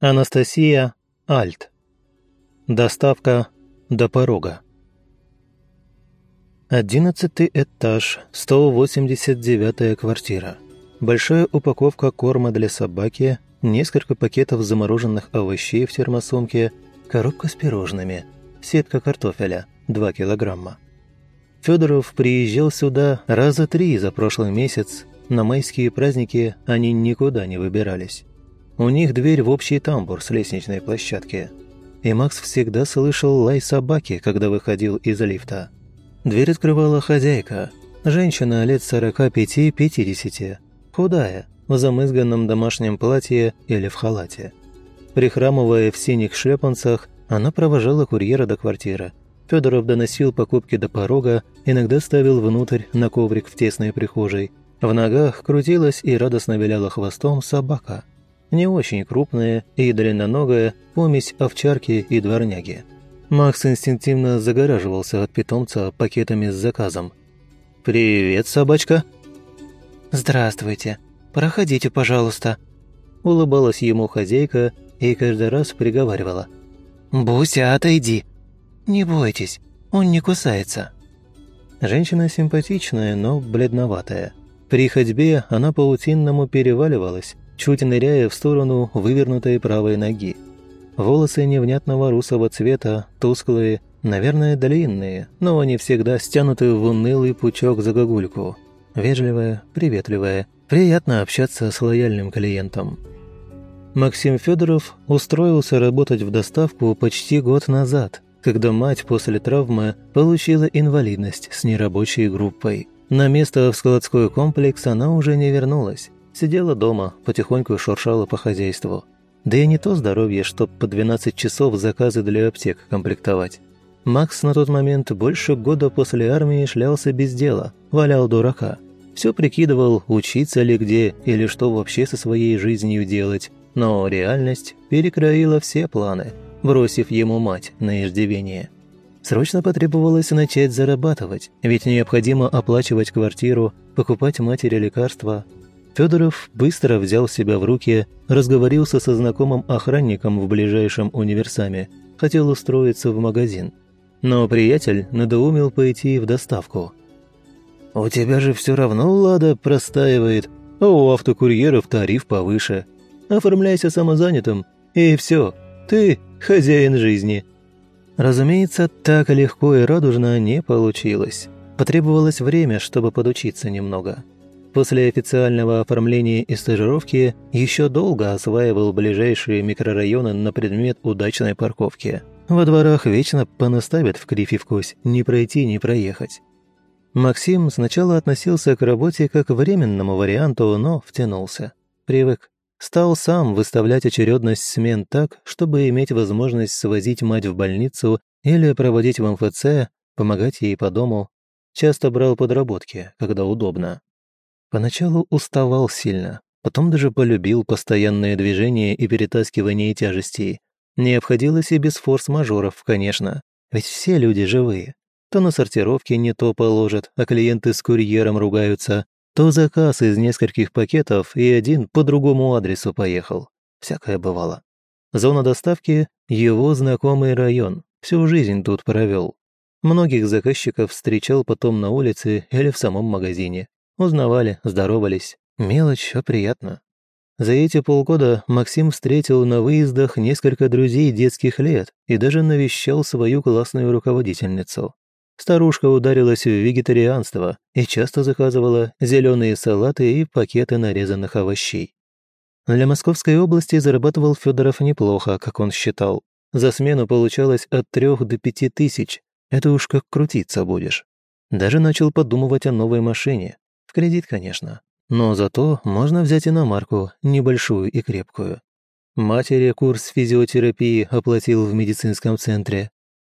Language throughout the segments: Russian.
Анастасия Альт. Доставка до порога. Одиннадцатый этаж, 189-я квартира. Большая упаковка корма для собаки, несколько пакетов замороженных овощей в термосумке, коробка с пирожными, сетка картофеля, 2 килограмма. Федоров приезжал сюда раза три за прошлый месяц. На майские праздники они никуда не выбирались. У них дверь в общий тамбур с лестничной площадки. И Макс всегда слышал лай собаки, когда выходил из лифта. Дверь открывала хозяйка. Женщина лет 45-50. Худая, в замызганном домашнем платье или в халате. Прихрамывая в синих шлепанцах, она провожала курьера до квартиры. Федоров доносил покупки до порога, иногда ставил внутрь на коврик в тесной прихожей. В ногах крутилась и радостно виляла хвостом собака – не очень крупная и длинноногая помесь овчарки и дворняги. Макс инстинктивно загораживался от питомца пакетами с заказом. «Привет, собачка!» «Здравствуйте. Проходите, пожалуйста», – улыбалась ему хозяйка и каждый раз приговаривала. «Буся, отойди. Не бойтесь, он не кусается». Женщина симпатичная, но бледноватая. При ходьбе она паутинному переваливалась, чуть ныряя в сторону вывернутой правой ноги. Волосы невнятного русого цвета, тусклые, наверное, длинные, но они всегда стянуты в унылый пучок за гагульку. Вежливая, приветливая, приятно общаться с лояльным клиентом. Максим Федоров устроился работать в доставку почти год назад, когда мать после травмы получила инвалидность с нерабочей группой. На место в складской комплекс она уже не вернулась, Сидела дома, потихоньку шуршала по хозяйству. Да и не то здоровье, чтоб по 12 часов заказы для аптек комплектовать. Макс на тот момент больше года после армии шлялся без дела, валял дурака. Все прикидывал, учиться ли где или что вообще со своей жизнью делать. Но реальность перекроила все планы, бросив ему мать на иждивение. Срочно потребовалось начать зарабатывать, ведь необходимо оплачивать квартиру, покупать матери лекарства, Федоров быстро взял себя в руки, разговорился со знакомым охранником в ближайшем универсаме, хотел устроиться в магазин. Но приятель надоумил пойти в доставку. «У тебя же все равно «Лада» простаивает, а у автокурьеров тариф повыше. Оформляйся самозанятым, и все, ты хозяин жизни». Разумеется, так легко и радужно не получилось. Потребовалось время, чтобы подучиться немного. После официального оформления и стажировки еще долго осваивал ближайшие микрорайоны на предмет удачной парковки. Во дворах вечно понаставят в крифе вкусь, не пройти, не проехать. Максим сначала относился к работе как к временному варианту, но втянулся. Привык. Стал сам выставлять очередность смен так, чтобы иметь возможность свозить мать в больницу или проводить в МФЦ, помогать ей по дому. Часто брал подработки, когда удобно. Поначалу уставал сильно, потом даже полюбил постоянные движения и перетаскивание тяжестей. Не обходилось и без форс-мажоров, конечно, ведь все люди живые. То на сортировке не то положат, а клиенты с курьером ругаются, то заказ из нескольких пакетов и один по другому адресу поехал. Всякое бывало. Зона доставки – его знакомый район, всю жизнь тут провел. Многих заказчиков встречал потом на улице или в самом магазине. Узнавали, здоровались. Мелочь, а приятно. За эти полгода Максим встретил на выездах несколько друзей детских лет и даже навещал свою классную руководительницу. Старушка ударилась в вегетарианство и часто заказывала зеленые салаты и пакеты нарезанных овощей. Для Московской области зарабатывал Федоров неплохо, как он считал. За смену получалось от трех до пяти тысяч. Это уж как крутиться будешь. Даже начал подумывать о новой машине. В кредит, конечно. Но зато можно взять иномарку, небольшую и крепкую. Матери курс физиотерапии оплатил в медицинском центре.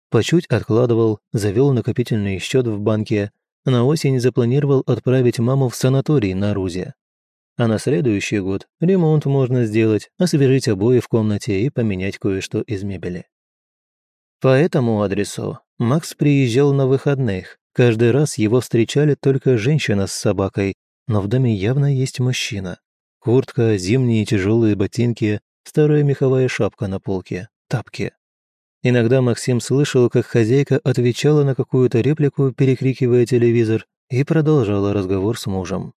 По чуть откладывал, завел накопительный счет в банке. На осень запланировал отправить маму в санаторий на Рузе. А на следующий год ремонт можно сделать, освежить обои в комнате и поменять кое-что из мебели. По этому адресу Макс приезжал на выходных, Каждый раз его встречали только женщина с собакой, но в доме явно есть мужчина. Куртка, зимние тяжелые ботинки, старая меховая шапка на полке, тапки. Иногда Максим слышал, как хозяйка отвечала на какую-то реплику, перекрикивая телевизор, и продолжала разговор с мужем.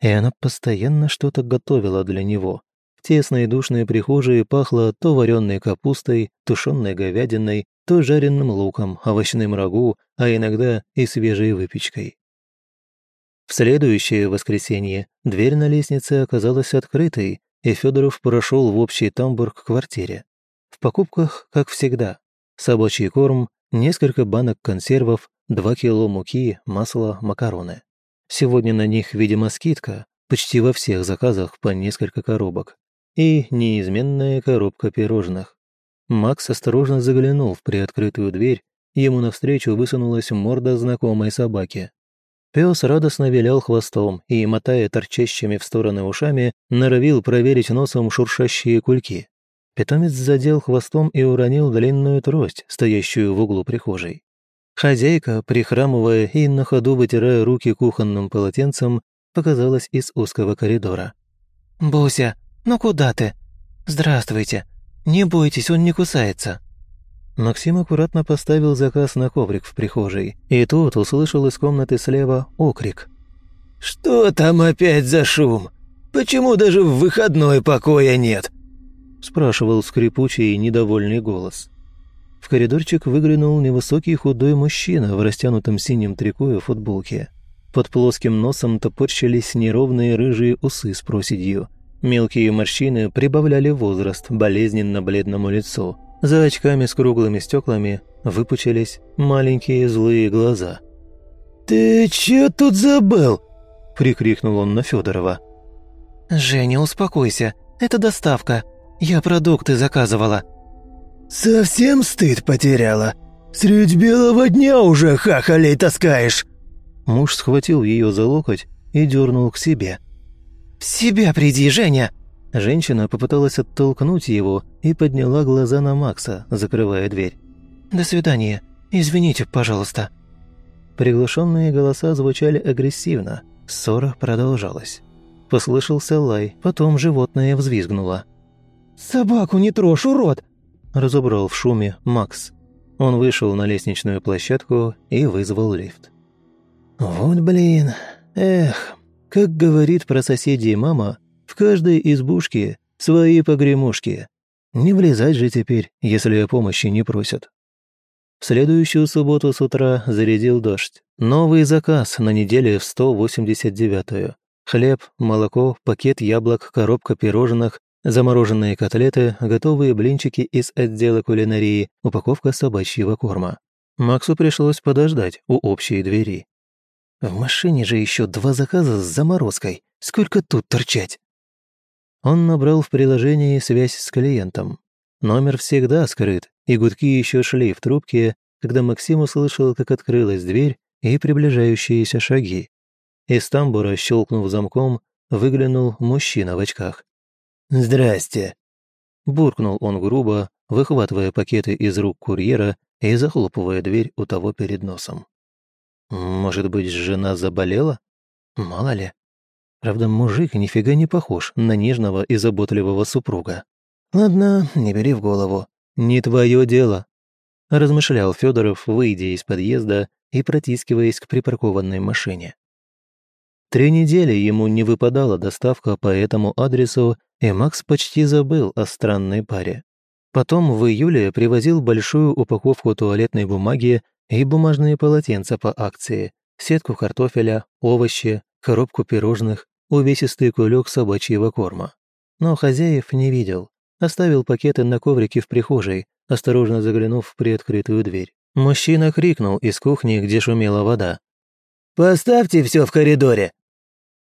И она постоянно что-то готовила для него. В тесной душной прихожей пахло то вареной капустой, тушеной говядиной, то жареным луком, овощным рагу, а иногда и свежей выпечкой. В следующее воскресенье дверь на лестнице оказалась открытой, и Федоров прошел в общий тамбур к квартире. В покупках, как всегда, собачий корм, несколько банок консервов, 2 кило муки, масло, макароны. Сегодня на них, видимо, скидка, почти во всех заказах по несколько коробок. И неизменная коробка пирожных. Макс осторожно заглянул в приоткрытую дверь, ему навстречу высунулась морда знакомой собаки. Пес радостно вилял хвостом и, мотая торчащими в стороны ушами, норовил проверить носом шуршащие кульки. Питомец задел хвостом и уронил длинную трость, стоящую в углу прихожей. Хозяйка, прихрамывая и на ходу вытирая руки кухонным полотенцем, показалась из узкого коридора. «Буся, ну куда ты? Здравствуйте. Не бойтесь, он не кусается». Максим аккуратно поставил заказ на коврик в прихожей, и тут услышал из комнаты слева окрик. «Что там опять за шум? Почему даже в выходной покоя нет?» спрашивал скрипучий недовольный голос. В коридорчик выглянул невысокий худой мужчина в растянутом синем трико и футболке. Под плоским носом топорщились неровные рыжие усы с проседью. Мелкие морщины прибавляли возраст болезненно бледному лицу. За очками с круглыми стеклами выпучились маленькие злые глаза. «Ты чё тут забыл?» – прикрикнул он на Федорова. «Женя, успокойся, это доставка. Я продукты заказывала», «Совсем стыд потеряла? Средь белого дня уже хахалей таскаешь!» Муж схватил ее за локоть и дернул к себе. «В себя приди, Женя!» Женщина попыталась оттолкнуть его и подняла глаза на Макса, закрывая дверь. «До свидания. Извините, пожалуйста». Приглушенные голоса звучали агрессивно. Ссора продолжалась. Послышался лай, потом животное взвизгнуло. «Собаку не трожь, урод! разобрал в шуме Макс. Он вышел на лестничную площадку и вызвал лифт. «Вот блин, эх, как говорит про соседей мама, каждой избушке свои погремушки. Не влезать же теперь, если о помощи не просят». В следующую субботу с утра зарядил дождь. Новый заказ на неделе в 189-ю. Хлеб, молоко, пакет яблок, коробка пирожных, Замороженные котлеты, готовые блинчики из отдела кулинарии, упаковка собачьего корма. Максу пришлось подождать у общей двери. В машине же еще два заказа с заморозкой. Сколько тут торчать? Он набрал в приложении связь с клиентом. Номер всегда скрыт, и гудки еще шли в трубке, когда Максим услышал, как открылась дверь и приближающиеся шаги. Из тамбура, щелкнув замком, выглянул мужчина в очках. «Здрасте!» Буркнул он грубо, выхватывая пакеты из рук курьера и захлопывая дверь у того перед носом. «Может быть, жена заболела? Мало ли. Правда, мужик нифига не похож на нежного и заботливого супруга. Ладно, не бери в голову. Не твое дело», – размышлял Федоров, выйдя из подъезда и протискиваясь к припаркованной машине. Три недели ему не выпадала доставка по этому адресу, и Макс почти забыл о странной паре. Потом в июле привозил большую упаковку туалетной бумаги и бумажные полотенца по акции, сетку картофеля, овощи, коробку пирожных, увесистый кулек собачьего корма. Но хозяев не видел. Оставил пакеты на коврике в прихожей, осторожно заглянув в приоткрытую дверь. Мужчина крикнул из кухни, где шумела вода. «Поставьте все в коридоре!»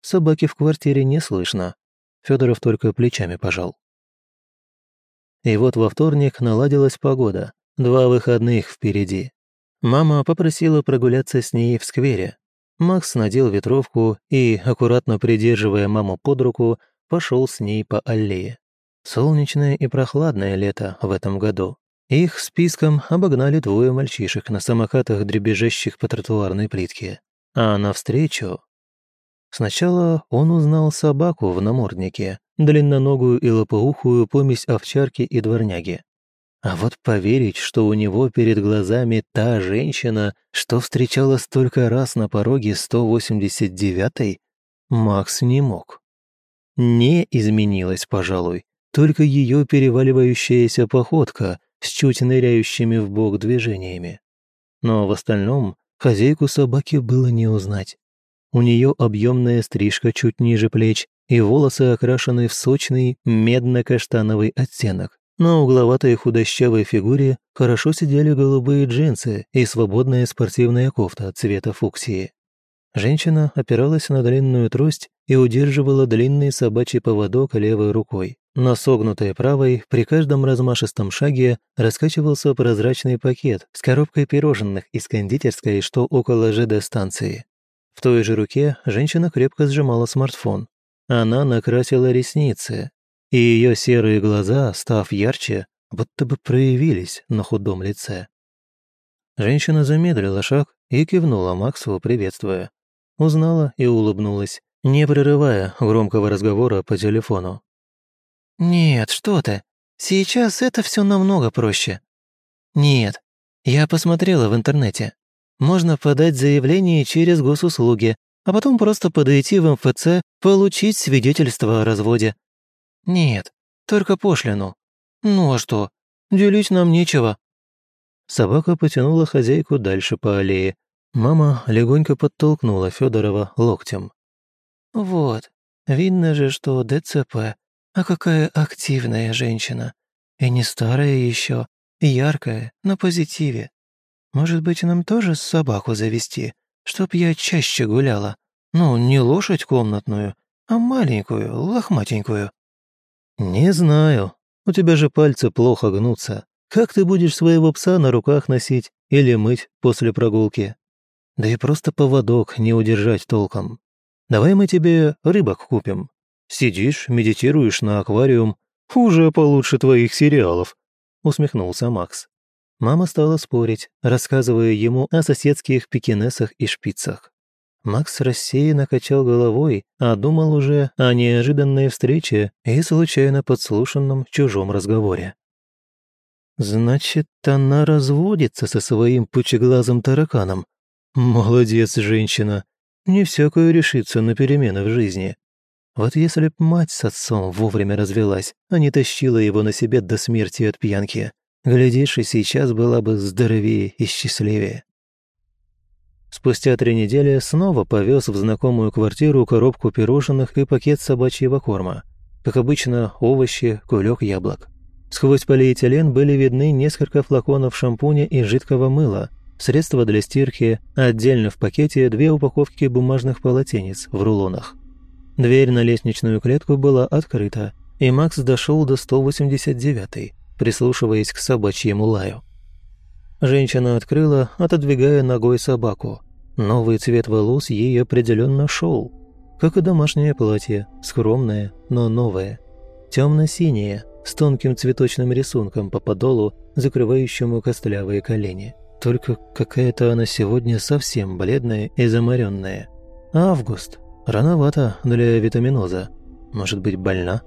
Собаки в квартире не слышно. Федоров только плечами пожал. И вот во вторник наладилась погода. Два выходных впереди. Мама попросила прогуляться с ней в сквере. Макс надел ветровку и, аккуратно придерживая маму под руку, пошел с ней по аллее. Солнечное и прохладное лето в этом году. Их списком обогнали двое мальчишек на самокатах, дребезжащих по тротуарной плитке. А навстречу Сначала он узнал собаку в наморднике, длинноногую и лопоухую помесь овчарки и дворняги. А вот поверить, что у него перед глазами та женщина, что встречала столько раз на пороге 189-й, Макс не мог. Не изменилась, пожалуй, только ее переваливающаяся походка с чуть ныряющими в бок движениями. Но в остальном хозяйку собаки было не узнать. У нее объемная стрижка чуть ниже плеч и волосы окрашены в сочный медно-каштановый оттенок. На угловатой худощавой фигуре хорошо сидели голубые джинсы и свободная спортивная кофта цвета фуксии. Женщина опиралась на длинную трость и удерживала длинный собачий поводок левой рукой. На согнутой правой при каждом размашистом шаге раскачивался прозрачный пакет с коробкой пирожных из кондитерской, что около ЖД-станции. В той же руке женщина крепко сжимала смартфон. Она накрасила ресницы, и ее серые глаза, став ярче, будто бы проявились на худом лице. Женщина замедлила шаг и кивнула Максу, приветствуя. Узнала и улыбнулась, не прерывая громкого разговора по телефону. «Нет, что ты. Сейчас это все намного проще». «Нет, я посмотрела в интернете. Можно подать заявление через госуслуги, а потом просто подойти в МФЦ, получить свидетельство о разводе. Нет, только пошлину. Ну а что, делить нам нечего». Собака потянула хозяйку дальше по аллее. Мама легонько подтолкнула Федорова локтем. «Вот, видно же, что ДЦП. А какая активная женщина. И не старая еще, яркая, на позитиве. Может быть, нам тоже собаку завести, чтоб я чаще гуляла? Ну, не лошадь комнатную, а маленькую, лохматенькую». «Не знаю. У тебя же пальцы плохо гнутся. Как ты будешь своего пса на руках носить или мыть после прогулки? Да и просто поводок не удержать толком. Давай мы тебе рыбок купим. Сидишь, медитируешь на аквариум. Уже получше твоих сериалов», — усмехнулся Макс. Мама стала спорить, рассказывая ему о соседских пекинесах и шпицах. Макс рассеянно качал головой, а думал уже о неожиданной встрече и случайно подслушанном чужом разговоре. «Значит, она разводится со своим пучеглазым тараканом. Молодец, женщина. Не всякое решится на перемены в жизни. Вот если б мать с отцом вовремя развелась, а не тащила его на себе до смерти от пьянки, глядишь, и сейчас была бы здоровее и счастливее. Спустя три недели снова повез в знакомую квартиру коробку пирожных и пакет собачьего корма. Как обычно, овощи, кулек яблок. Сквозь полиэтилен были видны несколько флаконов шампуня и жидкого мыла, средства для стирки, отдельно в пакете две упаковки бумажных полотенец в рулонах. Дверь на лестничную клетку была открыта, и Макс дошел до 189-й, прислушиваясь к собачьему лаю. Женщина открыла, отодвигая ногой собаку. Новый цвет волос ей определенно шел, как и домашнее платье, скромное, но новое. Темно-синее, с тонким цветочным рисунком по подолу, закрывающему костлявые колени. Только какая-то она сегодня совсем бледная и заморенная. Август, Рановато для витаминоза. Может быть, больна?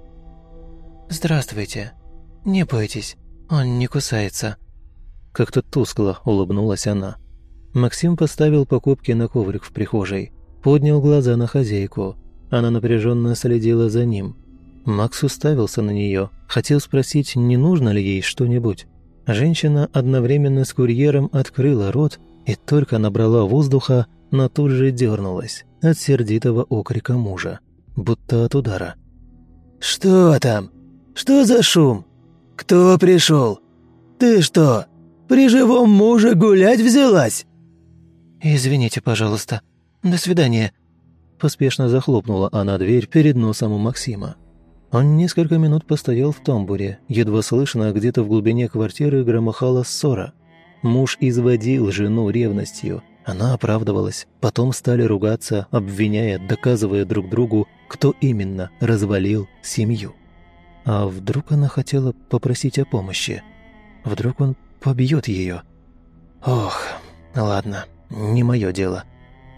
«Здравствуйте. Не бойтесь, он не кусается». Как-то тускло улыбнулась она. Максим поставил покупки на коврик в прихожей, поднял глаза на хозяйку. Она напряженно следила за ним. Макс уставился на нее, хотел спросить, не нужно ли ей что-нибудь. Женщина одновременно с курьером открыла рот и только набрала воздуха, но тут же дернулась от сердитого окрика мужа, будто от удара. «Что там? Что за шум? Кто пришел? Ты что, при живом муже гулять взялась?» «Извините, пожалуйста. До свидания». Поспешно захлопнула она дверь перед носом у Максима. Он несколько минут постоял в тамбуре, едва слышно, где-то в глубине квартиры громыхала ссора. Муж изводил жену ревностью, она оправдывалась, потом стали ругаться, обвиняя, доказывая друг другу, кто именно развалил семью. А вдруг она хотела попросить о помощи? Вдруг он побьет ее? Ох, ладно, не мое дело.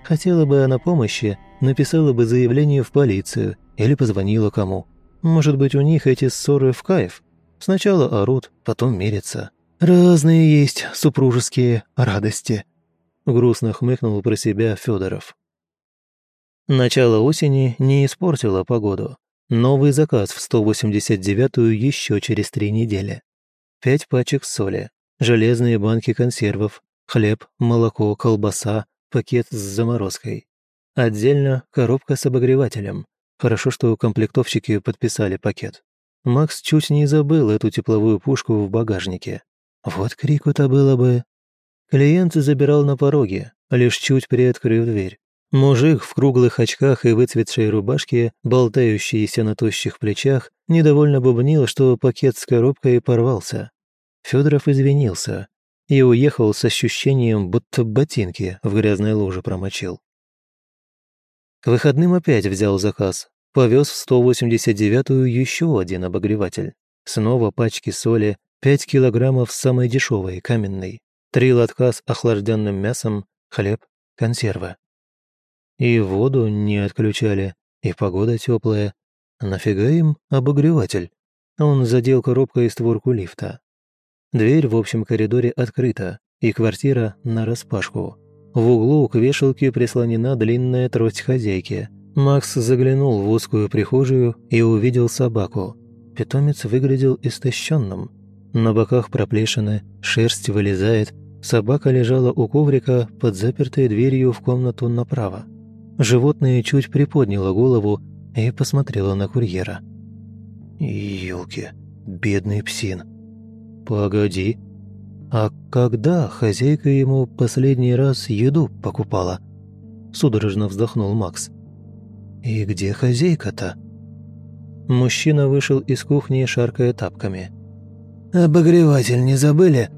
Хотела бы она помощи, написала бы заявление в полицию или позвонила кому. Может быть, у них эти ссоры в кайф? Сначала орут, потом мирятся. Разные есть супружеские радости. Грустно хмыкнул про себя Федоров. Начало осени не испортило погоду. Новый заказ в 189-ю еще через три недели. Пять пачек соли, железные банки консервов, хлеб, молоко, колбаса, пакет с заморозкой. Отдельно коробка с обогревателем. Хорошо, что комплектовщики подписали пакет. Макс чуть не забыл эту тепловую пушку в багажнике. Вот крику-то было бы. Клиент забирал на пороге, лишь чуть приоткрыв дверь. Мужик в круглых очках и выцветшей рубашке, болтающийся на тощих плечах, недовольно бубнил, что пакет с коробкой порвался. Федоров извинился и уехал с ощущением, будто ботинки в грязной луже промочил. К выходным опять взял заказ. Повез в 189-ю еще один обогреватель. Снова пачки соли, 5 килограммов самой дешевой, каменной, три лотка с охлажденным мясом, хлеб, консервы. И воду не отключали, и погода теплая. Нафига им обогреватель? Он задел коробкой створку лифта. Дверь в общем коридоре открыта, и квартира нараспашку. В углу к вешалке прислонена длинная трость хозяйки. Макс заглянул в узкую прихожую и увидел собаку. Питомец выглядел истощенным. На боках проплешины, шерсть вылезает. Собака лежала у коврика под запертой дверью в комнату направо. Животное чуть приподняло голову и посмотрело на курьера. «Елки, бедный псин!» «Погоди, а когда хозяйка ему последний раз еду покупала?» Судорожно вздохнул Макс. «И где хозяйка-то?» Мужчина вышел из кухни, шаркая тапками. «Обогреватель не забыли?»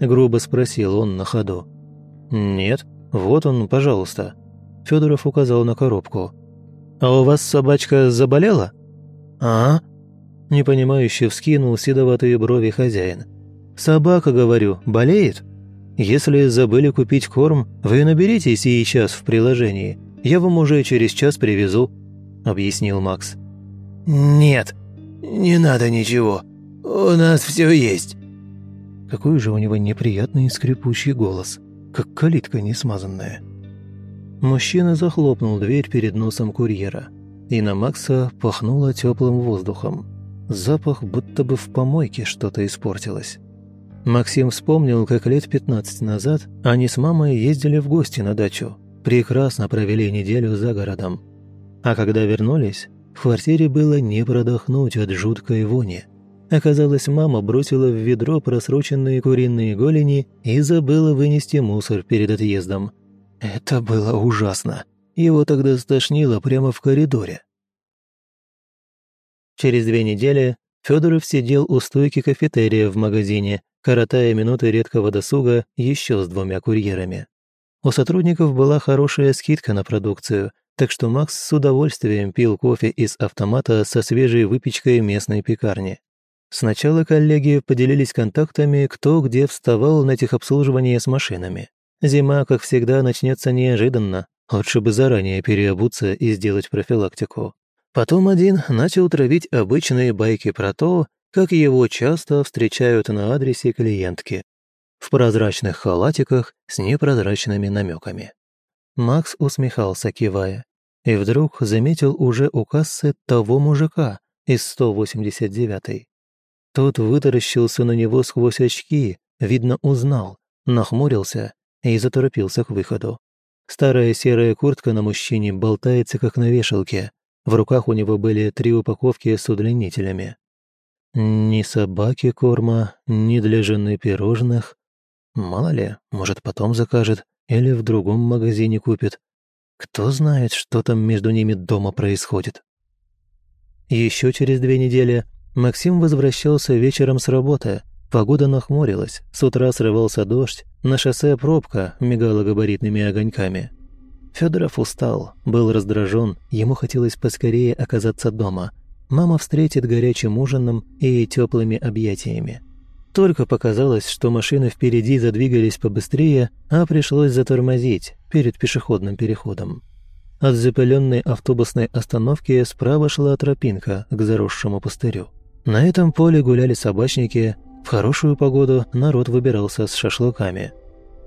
Грубо спросил он на ходу. «Нет, вот он, пожалуйста». Федоров указал на коробку. «А у вас собачка заболела?» «А?» Непонимающе вскинул седоватые брови хозяин. «Собака, говорю, болеет? Если забыли купить корм, вы наберите сейчас в приложении. Я вам уже через час привезу», — объяснил Макс. «Нет, не надо ничего. У нас все есть». Какой же у него неприятный скрипучий голос, как калитка несмазанная. Мужчина захлопнул дверь перед носом курьера, и на Макса пахнуло теплым воздухом. Запах, будто бы в помойке что-то испортилось. Максим вспомнил, как лет 15 назад они с мамой ездили в гости на дачу. Прекрасно провели неделю за городом. А когда вернулись, в квартире было не продохнуть от жуткой вони. Оказалось, мама бросила в ведро просроченные куриные голени и забыла вынести мусор перед отъездом. Это было ужасно. Его тогда стошнило прямо в коридоре. Через две недели Федоров сидел у стойки кафетерия в магазине, коротая минуты редкого досуга еще с двумя курьерами. У сотрудников была хорошая скидка на продукцию, так что Макс с удовольствием пил кофе из автомата со свежей выпечкой местной пекарни. Сначала коллеги поделились контактами, кто где вставал на техобслуживание с машинами. Зима, как всегда, начнется неожиданно. Лучше бы заранее переобуться и сделать профилактику. Потом один начал травить обычные байки про то, как его часто встречают на адресе клиентки. В прозрачных халатиках с непрозрачными намеками. Макс усмехался, кивая, и вдруг заметил уже у кассы того мужика из 189-й. Тот вытаращился на него сквозь очки, видно, узнал, нахмурился и заторопился к выходу. Старая серая куртка на мужчине болтается, как на вешалке. В руках у него были три упаковки с удлинителями. Ни собаки корма, ни для жены пирожных. Мало ли, может, потом закажет или в другом магазине купит. Кто знает, что там между ними дома происходит. Еще через две недели Максим возвращался вечером с работы – Погода нахмурилась, с утра срывался дождь, на шоссе пробка мигала габаритными огоньками. Федоров устал, был раздражен, ему хотелось поскорее оказаться дома. Мама встретит горячим ужином и теплыми объятиями. Только показалось, что машины впереди задвигались побыстрее, а пришлось затормозить перед пешеходным переходом. от запыленной автобусной остановки справа шла тропинка к заросшему пустырю. На этом поле гуляли собачники, в хорошую погоду народ выбирался с шашлыками.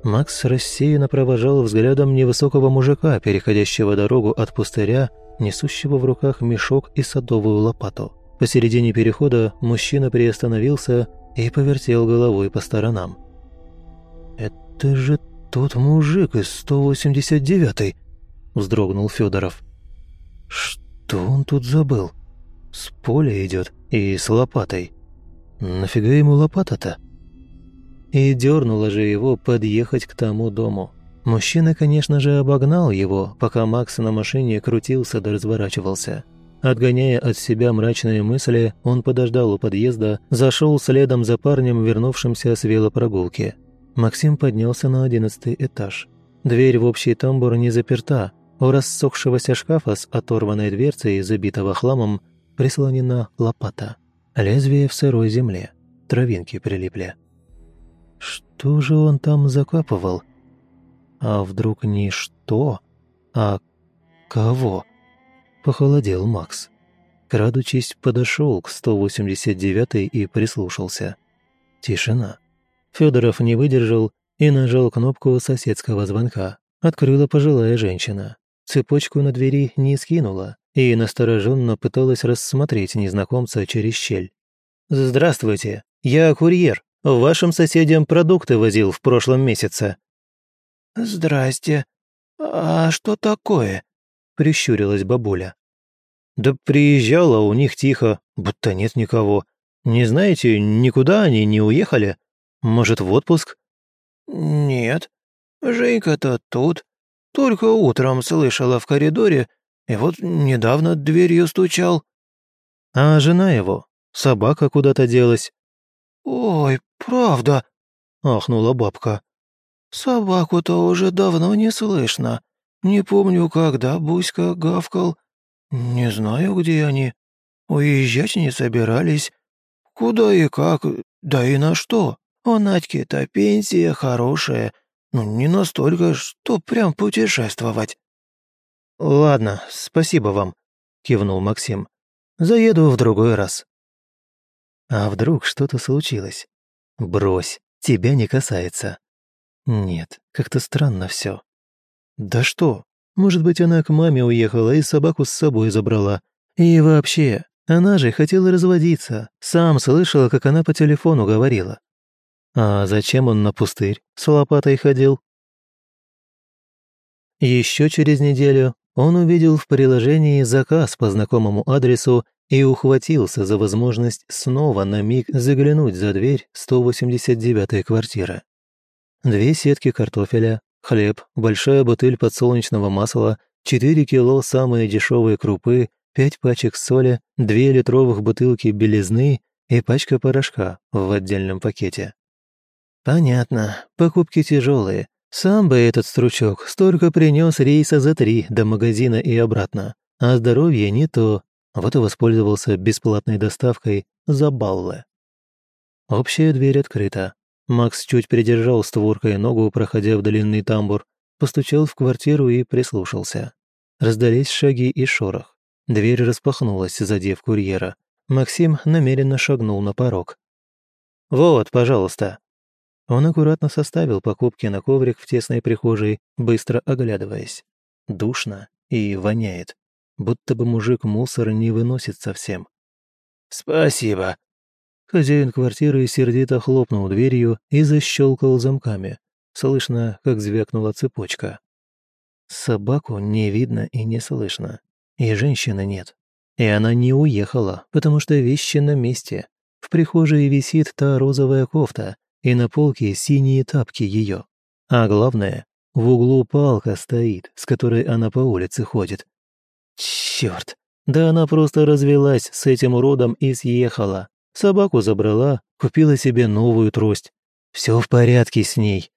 Макс рассеянно провожал взглядом невысокого мужика, переходящего дорогу от пустыря, несущего в руках мешок и садовую лопату. Посередине перехода мужчина приостановился и повертел головой по сторонам. «Это же тот мужик из 189-й!» – вздрогнул Федоров. «Что он тут забыл? С поля идет и с лопатой. Нафига ему лопата-то?» И дернуло же его подъехать к тому дому. Мужчина, конечно же, обогнал его, пока Макс на машине крутился да разворачивался. Отгоняя от себя мрачные мысли, он подождал у подъезда, зашел следом за парнем, вернувшимся с велопрогулки. Максим поднялся на одиннадцатый этаж. Дверь в общий тамбур не заперта. У рассохшегося шкафа с оторванной дверцей, забитого хламом, прислонена лопата. Лезвие в сырой земле. Травинки прилипли. Что же он там закапывал? А вдруг не что, а кого? Похолодел Макс. Крадучись, подошел к 189 и прислушался. Тишина. Федоров не выдержал и нажал кнопку соседского звонка. Открыла пожилая женщина. Цепочку на двери не скинула и настороженно пыталась рассмотреть незнакомца через щель. «Здравствуйте, я курьер. Вашим соседям продукты возил в прошлом месяце». «Здрасте. А что такое?» — прищурилась бабуля. «Да приезжала у них тихо, будто нет никого. Не знаете, никуда они не уехали? Может, в отпуск?» «Нет. Женька-то тут. Только утром слышала в коридоре, и вот недавно дверью стучал». «А жена его? Собака куда-то делась?» «Ой, правда!» — ахнула бабка. «Собаку-то уже давно не слышно. Не помню, когда Буська гавкал. Не знаю, где они. Уезжать не собирались. Куда и как, да и на что. У Надьки-то пенсия хорошая. Ну, не настолько, что прям путешествовать». «Ладно, спасибо вам», — кивнул Максим. «Заеду в другой раз». А вдруг что-то случилось? Брось, тебя не касается. Нет, как-то странно все. Да что? Может быть, она к маме уехала и собаку с собой забрала. И вообще, она же хотела разводиться. Сам слышала, как она по телефону говорила. А зачем он на пустырь с лопатой ходил? Еще через неделю он увидел в приложении заказ по знакомому адресу и ухватился за возможность снова на миг заглянуть за дверь 189-й квартиры. Две сетки картофеля, хлеб, большая бутыль подсолнечного масла, 4 кило самые дешевые крупы, 5 пачек соли, 2 литровых бутылки белизны и пачка порошка в отдельном пакете. Понятно, покупки тяжелые. Сам бы этот стручок столько принес рейса за три до магазина и обратно. А здоровье не то, вот и воспользовался бесплатной доставкой за баллы. Общая дверь открыта. Макс чуть придержал створкой ногу, проходя в длинный тамбур, постучал в квартиру и прислушался. Раздались шаги и шорох. Дверь распахнулась, задев курьера. Максим намеренно шагнул на порог. «Вот, пожалуйста». Он аккуратно составил покупки на коврик в тесной прихожей, быстро оглядываясь. Душно и воняет будто бы мужик мусор не выносит совсем. «Спасибо». Хозяин квартиры сердито хлопнул дверью и защелкал замками. Слышно, как звякнула цепочка. Собаку не видно и не слышно. И женщины нет. И она не уехала, потому что вещи на месте. В прихожей висит та розовая кофта, и на полке синие тапки ее. А главное, в углу палка стоит, с которой она по улице ходит, Черт! Да она просто развелась с этим уродом и съехала. Собаку забрала, купила себе новую трость. Все в порядке с ней.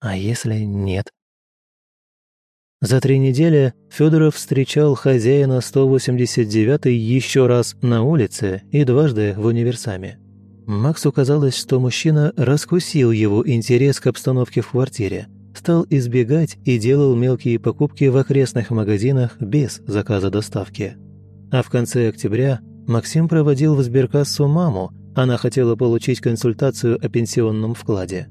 А если нет? За три недели Федоров встречал хозяина 189-й еще раз на улице и дважды в универсаме. Максу казалось, что мужчина раскусил его интерес к обстановке в квартире, стал избегать и делал мелкие покупки в окрестных магазинах без заказа доставки. А в конце октября Максим проводил в сберкассу маму, она хотела получить консультацию о пенсионном вкладе.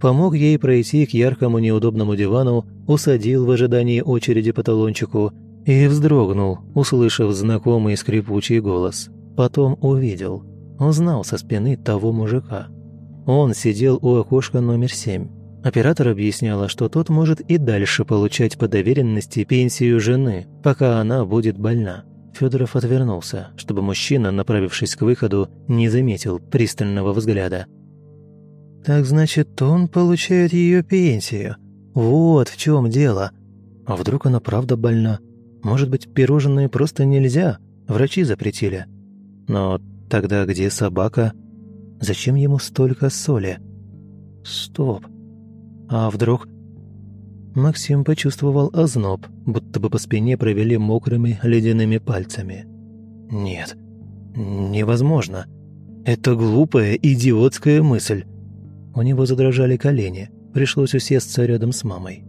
Помог ей пройти к яркому неудобному дивану, усадил в ожидании очереди по талончику и вздрогнул, услышав знакомый скрипучий голос. Потом увидел, узнал со спины того мужика. Он сидел у окошка номер семь. Оператор объясняла, что тот может и дальше получать по доверенности пенсию жены, пока она будет больна. Федоров отвернулся, чтобы мужчина, направившись к выходу, не заметил пристального взгляда. «Так значит, он получает ее пенсию. Вот в чем дело. А вдруг она правда больна? Может быть, пирожные просто нельзя? Врачи запретили. Но тогда где собака? Зачем ему столько соли? Стоп. А вдруг... Максим почувствовал озноб, будто бы по спине провели мокрыми ледяными пальцами. Нет, невозможно. Это глупая, идиотская мысль. У него задрожали колени, пришлось усесться рядом с мамой.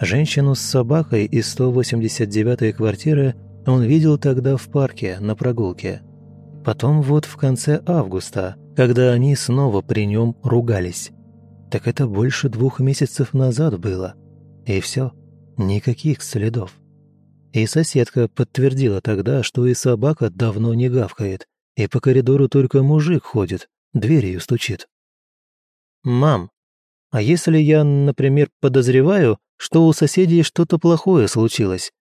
Женщину с собакой из 189-й квартиры он видел тогда в парке на прогулке. Потом вот в конце августа, когда они снова при нем ругались. Так это больше двух месяцев назад было. И все, никаких следов. И соседка подтвердила тогда, что и собака давно не гавкает, и по коридору только мужик ходит, дверью стучит. «Мам, а если я, например, подозреваю, что у соседей что-то плохое случилось,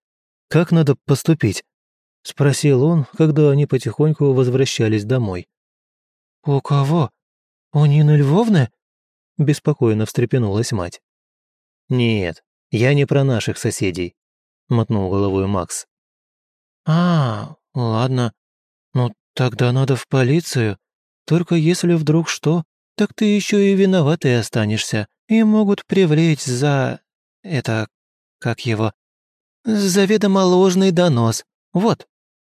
как надо поступить?» — спросил он, когда они потихоньку возвращались домой. «У кого? У Нины Львовны?» — беспокойно встрепенулась мать. «Нет, я не про наших соседей», — мотнул головой Макс. «А, ладно. Ну, тогда надо в полицию. Только если вдруг что, так ты еще и виноватый останешься, и могут привлечь за... это... как его... заведомо ложный донос. Вот».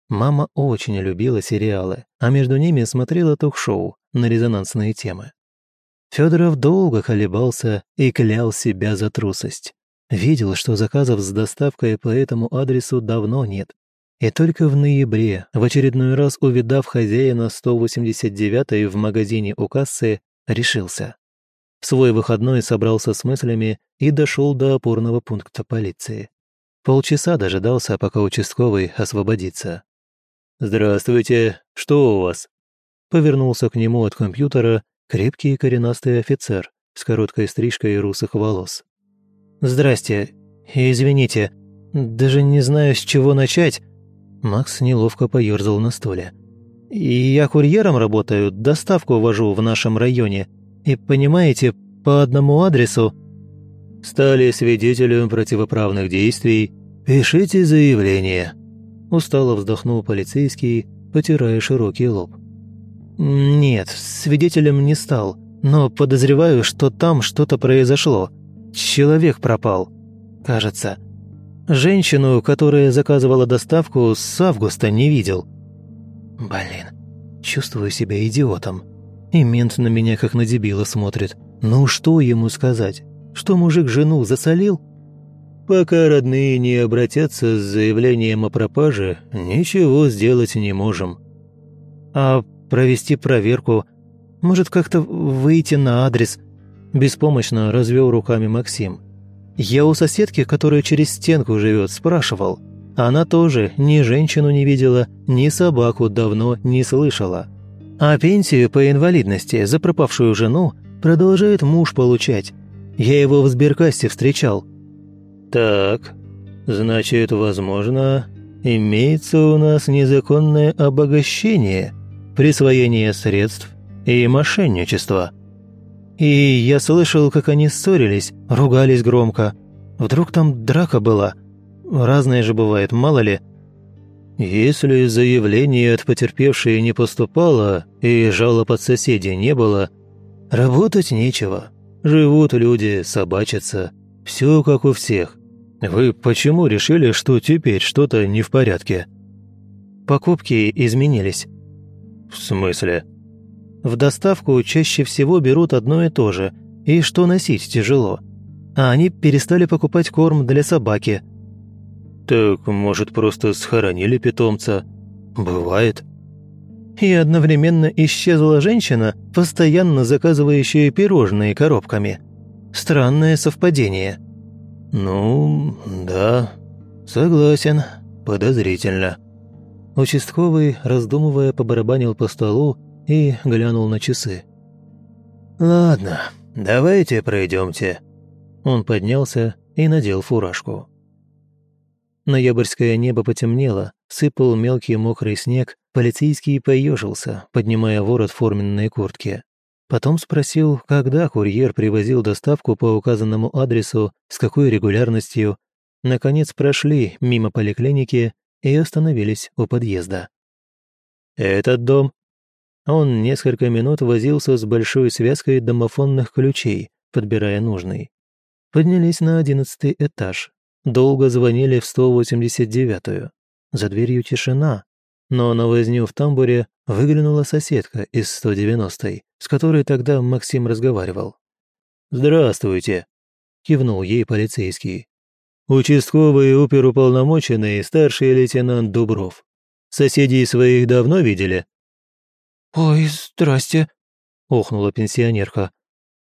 Мама очень любила сериалы, а между ними смотрела ток-шоу на резонансные темы. Федоров долго колебался и клял себя за трусость. Видел, что заказов с доставкой по этому адресу давно нет. И только в ноябре, в очередной раз увидав хозяина 189-й в магазине у кассы, решился. В свой выходной собрался с мыслями и дошел до опорного пункта полиции. Полчаса дожидался, пока участковый освободится. «Здравствуйте, что у вас?» Повернулся к нему от компьютера крепкий коренастый офицер с короткой стрижкой и русых волос. «Здрасте. Извините. Даже не знаю, с чего начать». Макс неловко поёрзал на стуле. «Я курьером работаю, доставку вожу в нашем районе. И, понимаете, по одному адресу...» «Стали свидетелем противоправных действий. Пишите заявление». Устало вздохнул полицейский, потирая широкий лоб. «Нет, свидетелем не стал, но подозреваю, что там что-то произошло. Человек пропал. Кажется. Женщину, которая заказывала доставку, с августа не видел. Блин, чувствую себя идиотом. И мент на меня как на дебила смотрит. Ну что ему сказать? Что мужик жену засолил? Пока родные не обратятся с заявлением о пропаже, ничего сделать не можем. А провести проверку, может как-то выйти на адрес – Беспомощно развел руками Максим. «Я у соседки, которая через стенку живет, спрашивал. Она тоже ни женщину не видела, ни собаку давно не слышала. А пенсию по инвалидности за пропавшую жену продолжает муж получать. Я его в сберкассе встречал». «Так, значит, возможно, имеется у нас незаконное обогащение, присвоение средств и мошенничество». И я слышал, как они ссорились, ругались громко. Вдруг там драка была? Разное же бывает, мало ли. Если заявление от потерпевшей не поступало и жалоб от соседей не было, работать нечего. Живут люди, собачатся. Все как у всех. Вы почему решили, что теперь что-то не в порядке? Покупки изменились. В смысле? В доставку чаще всего берут одно и то же, и что носить тяжело. а они перестали покупать корм для собаки». «Так, может, просто схоронили питомца? Бывает». И одновременно исчезла женщина, постоянно заказывающая пирожные коробками. Странное совпадение. «Ну, да, согласен, подозрительно». Участковый, раздумывая, побарабанил по столу и глянул на часы. «Ладно, давайте пройдемте». Он поднялся и надел фуражку. Ноябрьское небо потемнело, сыпал мелкий мокрый снег, полицейский поежился, поднимая ворот форменной куртки. Потом спросил, когда курьер привозил доставку по указанному адресу, с какой регулярностью. Наконец прошли мимо поликлиники и остановились у подъезда. «Этот дом?» Он несколько минут возился с большой связкой домофонных ключей, подбирая нужный. Поднялись на одиннадцатый этаж. Долго звонили в 189-ю. За дверью тишина, но на возню в тамбуре выглянула соседка из 190-й, с которой тогда Максим разговаривал. «Здравствуйте», — кивнул ей полицейский. «Участковый оперуполномоченный старший лейтенант Дубров. Соседей своих давно видели?» «Ой, здрасте», — охнула пенсионерка.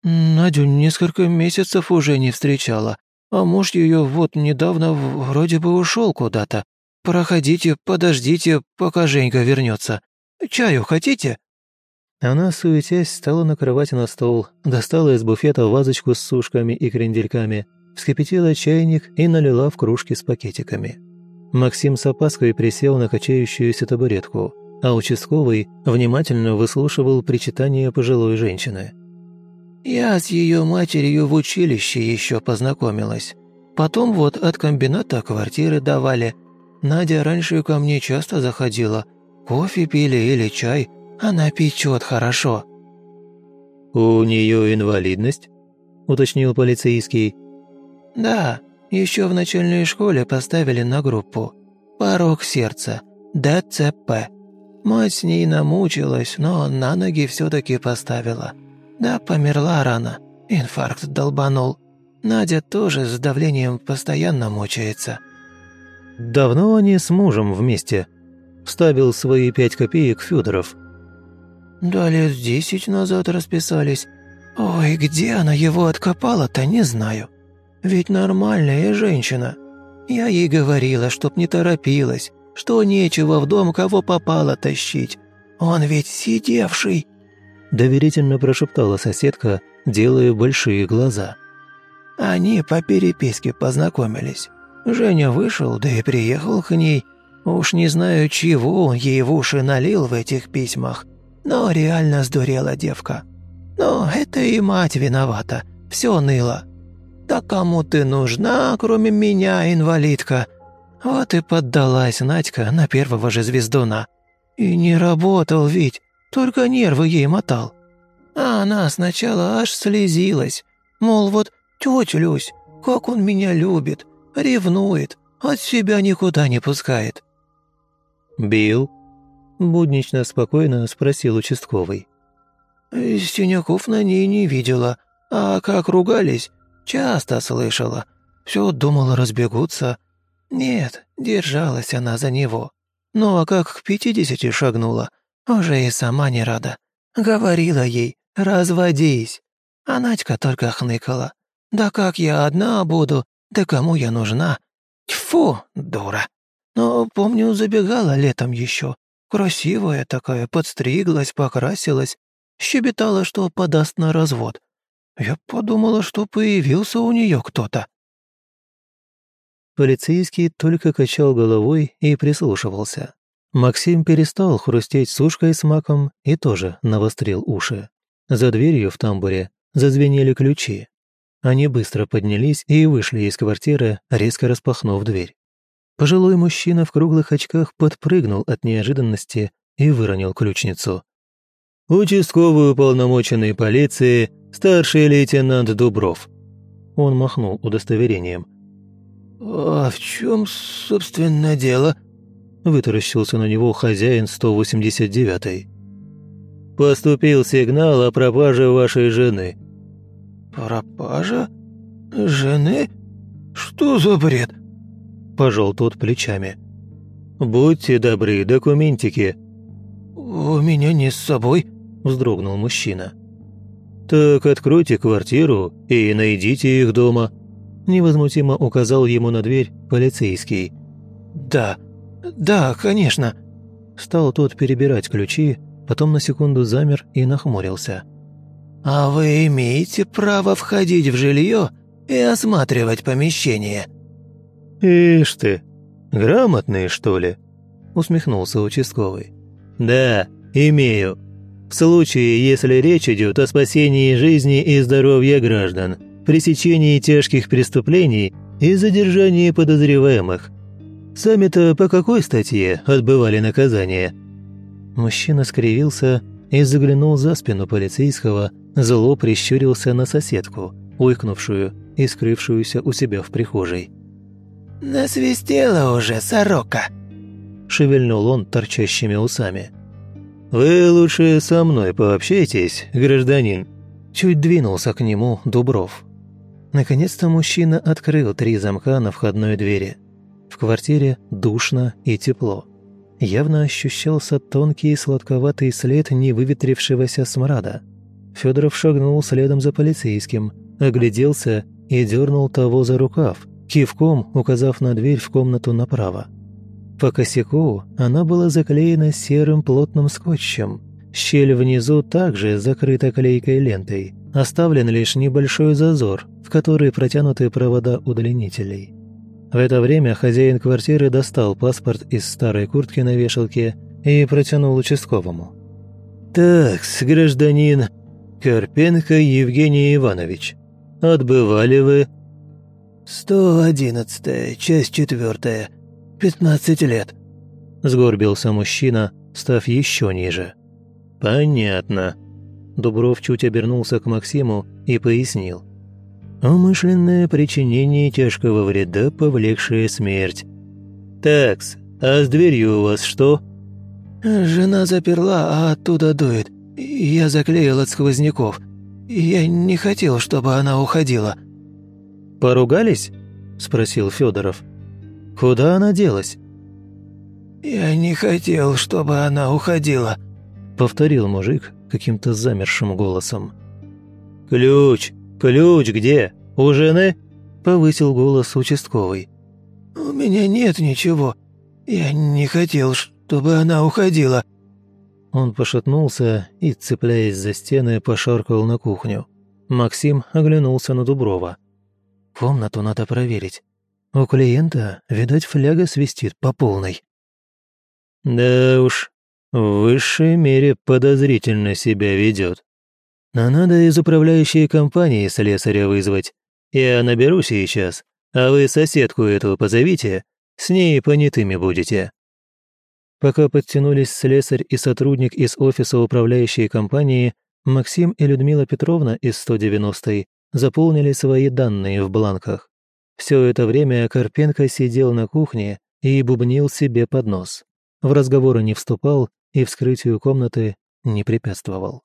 «Надю несколько месяцев уже не встречала, а муж ее вот недавно вроде бы ушел куда-то. Проходите, подождите, пока Женька вернется. Чаю хотите?» Она, суетясь, стала накрывать на стол, достала из буфета вазочку с сушками и крендельками, вскипятила чайник и налила в кружки с пакетиками. Максим с опаской присел на качающуюся табуретку, а участковый внимательно выслушивал причитания пожилой женщины. «Я с ее матерью в училище еще познакомилась. Потом вот от комбината квартиры давали. Надя раньше ко мне часто заходила. Кофе пили или чай. Она печет хорошо». «У нее инвалидность?» – уточнил полицейский. «Да, еще в начальной школе поставили на группу. Порог сердца. ДЦП. Мать с ней намучилась, но на ноги все-таки поставила. Да, померла рано. Инфаркт долбанул. Надя тоже с давлением постоянно мучается». «Давно они с мужем вместе?» – вставил свои пять копеек Федоров. «Да лет десять назад расписались. Ой, где она его откопала-то, не знаю. Ведь нормальная женщина. Я ей говорила, чтоб не торопилась, что нечего в дом кого попало тащить. Он ведь сидевший». Доверительно прошептала соседка, делая большие глаза. Они по переписке познакомились. Женя вышел, да и приехал к ней. Уж не знаю, чего он ей в уши налил в этих письмах, но реально сдурела девка. Но это и мать виновата, все ныло. Да кому ты нужна, кроме меня, инвалидка? Вот и поддалась Надька на первого же звездуна. И не работал ведь, только нервы ей мотал. А она сначала аж слезилась, мол, вот тетя Люсь, как он меня любит, ревнует, от себя никуда не пускает. «Бил?» – буднично спокойно спросил участковый. «Синяков на ней не видела, а как ругались, часто слышала. Все думала разбегутся. Нет, держалась она за него. Ну а как к пятидесяти шагнула, уже и сама не рада. Говорила ей, разводись. А Надька только хныкала. Да как я одна буду, да кому я нужна? Тьфу, дура. Но, помню, забегала летом еще. Красивая такая, подстриглась, покрасилась. Щебетала, что подаст на развод. Я подумала, что появился у нее кто-то. Полицейский только качал головой и прислушивался. Максим перестал хрустеть сушкой с маком и тоже навострил уши. За дверью в тамбуре зазвенели ключи. Они быстро поднялись и вышли из квартиры, резко распахнув дверь. Пожилой мужчина в круглых очках подпрыгнул от неожиданности и выронил ключницу. «Участковый уполномоченный полиции, старший лейтенант Дубров». Он махнул удостоверением. «А в чем, собственно, дело?» Вытаращился на него хозяин 189-й. «Поступил сигнал о пропаже вашей жены». «Пропажа?» жены? Что за бред?» Пожал тот плечами. «Будьте добры, документики». «У меня не с собой», – вздрогнул мужчина. «Так откройте квартиру и найдите их дома», – невозмутимо указал ему на дверь полицейский. «Да, да, конечно», – стал тот перебирать ключи, потом на секунду замер и нахмурился. «А вы имеете право входить в жилье и осматривать помещение?» «Ишь ты, грамотный, что ли?» – усмехнулся участковый. «Да, имею», в случае, если речь идет о спасении жизни и здоровья граждан, пресечении тяжких преступлений и задержании подозреваемых. Сами-то по какой статье отбывали наказание?» Мужчина скривился и заглянул за спину полицейского, зло прищурился на соседку, уйкнувшую и скрывшуюся у себя в прихожей. «Насвистела уже сорока!» Шевельнул он торчащими усами. «Вы лучше со мной пообщайтесь, гражданин». Чуть двинулся к нему Дубров. Наконец-то мужчина открыл три замка на входной двери. В квартире душно и тепло. Явно ощущался тонкий сладковатый след невыветрившегося смрада. Федоров шагнул следом за полицейским, огляделся и дернул того за рукав, кивком указав на дверь в комнату направо. По косяку она была заклеена серым плотным скотчем. Щель внизу также закрыта клейкой лентой. Оставлен лишь небольшой зазор, в который протянуты провода удлинителей. В это время хозяин квартиры достал паспорт из старой куртки на вешалке и протянул участковому. «Так, гражданин Карпенко Евгений Иванович, отбывали вы...» «Сто одиннадцатая, часть четвертая, «Пятнадцать лет», – сгорбился мужчина, став еще ниже. «Понятно». Дубров чуть обернулся к Максиму и пояснил. «Умышленное причинение тяжкого вреда, повлекшее смерть. Такс, а с дверью у вас что?» «Жена заперла, а оттуда дует. Я заклеил от сквозняков. Я не хотел, чтобы она уходила». «Поругались?» – спросил Федоров. Куда она делась?» «Я не хотел, чтобы она уходила», — повторил мужик каким-то замершим голосом. «Ключ! Ключ где? У жены?» — повысил голос участковый. «У меня нет ничего. Я не хотел, чтобы она уходила». Он пошатнулся и, цепляясь за стены, пошаркал на кухню. Максим оглянулся на Дуброва. «Комнату надо проверить. У клиента, видать, фляга свистит по полной. Да уж, в высшей мере подозрительно себя ведет. Но надо из управляющей компании слесаря вызвать. Я наберу сейчас, а вы соседку эту позовите, с ней понятыми будете». Пока подтянулись слесарь и сотрудник из офиса управляющей компании, Максим и Людмила Петровна из 190-й заполнили свои данные в бланках. Все это время Карпенко сидел на кухне и бубнил себе под нос. В разговоры не вступал и вскрытию комнаты не препятствовал.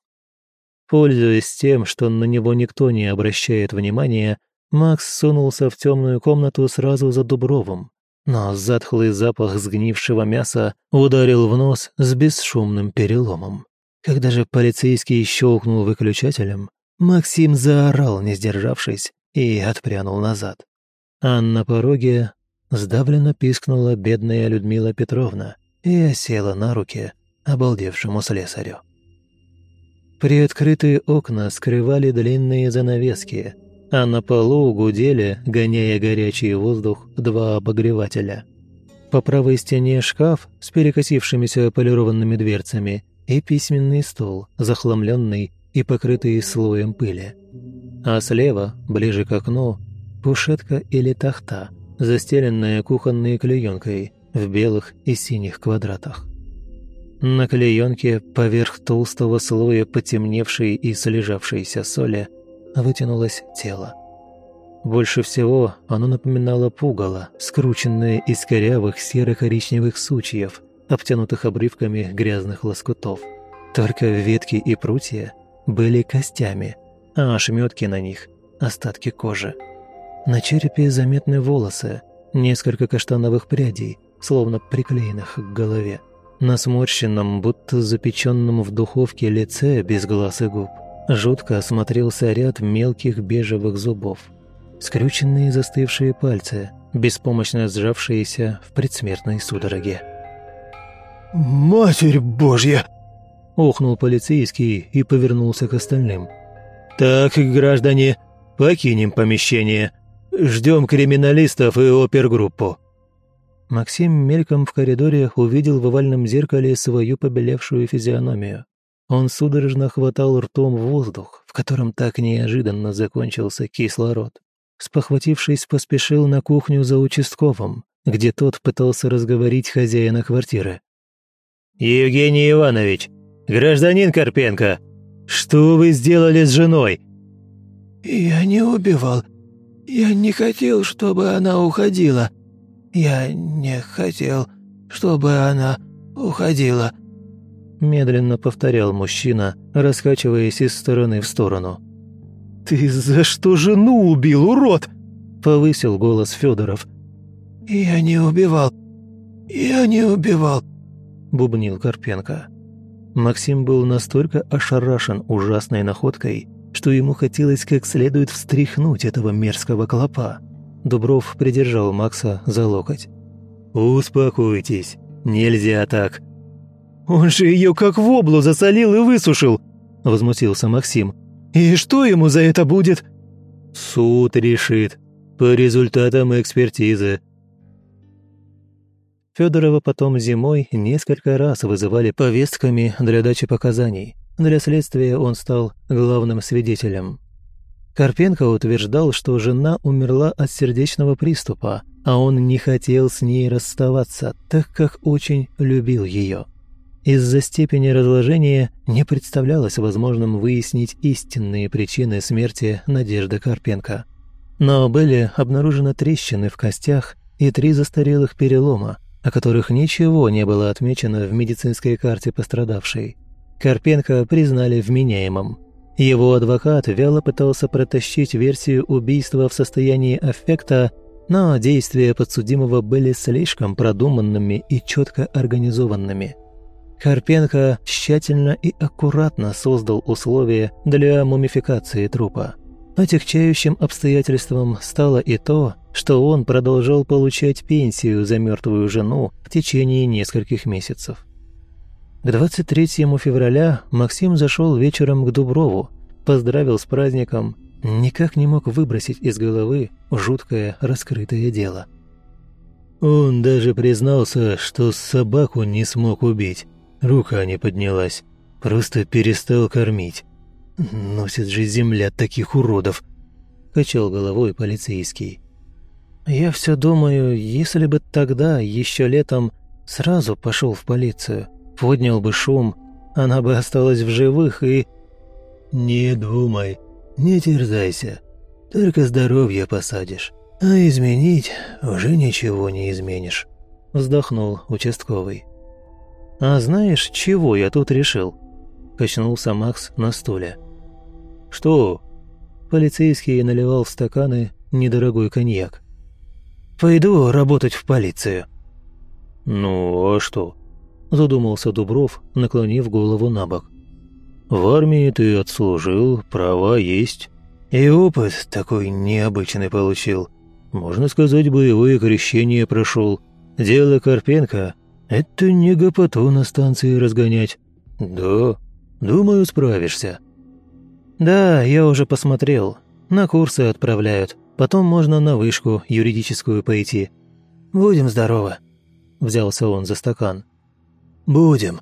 Пользуясь тем, что на него никто не обращает внимания, Макс сунулся в темную комнату сразу за Дубровым, но затхлый запах сгнившего мяса ударил в нос с бесшумным переломом. Когда же полицейский щелкнул выключателем, Максим заорал, не сдержавшись, и отпрянул назад а на пороге сдавленно пискнула бедная Людмила Петровна и осела на руки обалдевшему слесарю. Приоткрытые окна скрывали длинные занавески, а на полу гудели, гоняя горячий воздух, два обогревателя. По правой стене шкаф с перекосившимися полированными дверцами и письменный стол, захламленный и покрытый слоем пыли. А слева, ближе к окну, Кушетка или тахта, застеленная кухонной клеенкой в белых и синих квадратах. На клеенке поверх толстого слоя потемневшей и слежавшейся соли вытянулось тело. Больше всего оно напоминало пугало, скрученное из корявых серо-коричневых сучьев, обтянутых обрывками грязных лоскутов. Только ветки и прутья были костями, а ошметки на них – остатки кожи. На черепе заметны волосы, несколько каштановых прядей, словно приклеенных к голове. На сморщенном, будто запеченном в духовке лице без глаз и губ жутко осмотрелся ряд мелких бежевых зубов. Скрюченные застывшие пальцы, беспомощно сжавшиеся в предсмертной судороге. «Матерь Божья!» – охнул полицейский и повернулся к остальным. «Так, граждане, покинем помещение. Ждем криминалистов и опергруппу». Максим мельком в коридоре увидел в овальном зеркале свою побелевшую физиономию. Он судорожно хватал ртом воздух, в котором так неожиданно закончился кислород. Спохватившись, поспешил на кухню за участковым, где тот пытался разговорить хозяина квартиры. «Евгений Иванович, гражданин Карпенко, что вы сделали с женой?» «Я не убивал. Я не хотел, чтобы она уходила. Я не хотел, чтобы она уходила», медленно повторял мужчина, раскачиваясь из стороны в сторону. «Ты за что жену убил, урод?» – повысил голос Федоров. «Я не убивал. Я не убивал», – бубнил Карпенко. Максим был настолько ошарашен ужасной находкой, что ему хотелось как следует встряхнуть этого мерзкого клопа. Дубров придержал Макса за локоть. «Успокойтесь, нельзя так». «Он же ее как в облу засолил и высушил», – возмутился Максим. «И что ему за это будет?» «Суд решит. По результатам экспертизы». Федорова потом зимой несколько раз вызывали повестками для дачи показаний. Для следствия он стал главным свидетелем. Карпенко утверждал, что жена умерла от сердечного приступа, а он не хотел с ней расставаться, так как очень любил ее. Из-за степени разложения не представлялось возможным выяснить истинные причины смерти Надежды Карпенко. Но были обнаружены трещины в костях и три застарелых перелома, о которых ничего не было отмечено в медицинской карте пострадавшей. Карпенко признали вменяемым. Его адвокат вяло пытался протащить версию убийства в состоянии аффекта, но действия подсудимого были слишком продуманными и четко организованными – Карпенко тщательно и аккуратно создал условия для мумификации трупа. Отягчающим обстоятельством стало и то, что он продолжал получать пенсию за мертвую жену в течение нескольких месяцев. К 23 февраля Максим зашел вечером к Дуброву, поздравил с праздником, никак не мог выбросить из головы жуткое раскрытое дело. Он даже признался, что собаку не смог убить, Рука не поднялась. Просто перестал кормить. Носит же земля таких уродов. Качал головой полицейский. Я все думаю, если бы тогда, еще летом, сразу пошел в полицию, поднял бы шум, она бы осталась в живых и... Не думай, не терзайся. Только здоровье посадишь. А изменить уже ничего не изменишь. Вздохнул участковый. «А знаешь, чего я тут решил?» – качнулся Макс на стуле. «Что?» Полицейский наливал в стаканы недорогой коньяк. «Пойду работать в полицию». «Ну, а что?» – задумался Дубров, наклонив голову на бок. «В армии ты отслужил, права есть. И опыт такой необычный получил. Можно сказать, боевое крещение прошел. Дело Карпенко это не гопоту на станции разгонять. Да, думаю, справишься. Да, я уже посмотрел. На курсы отправляют. Потом можно на вышку юридическую пойти. Будем здоровы. Взялся он за стакан. Будем.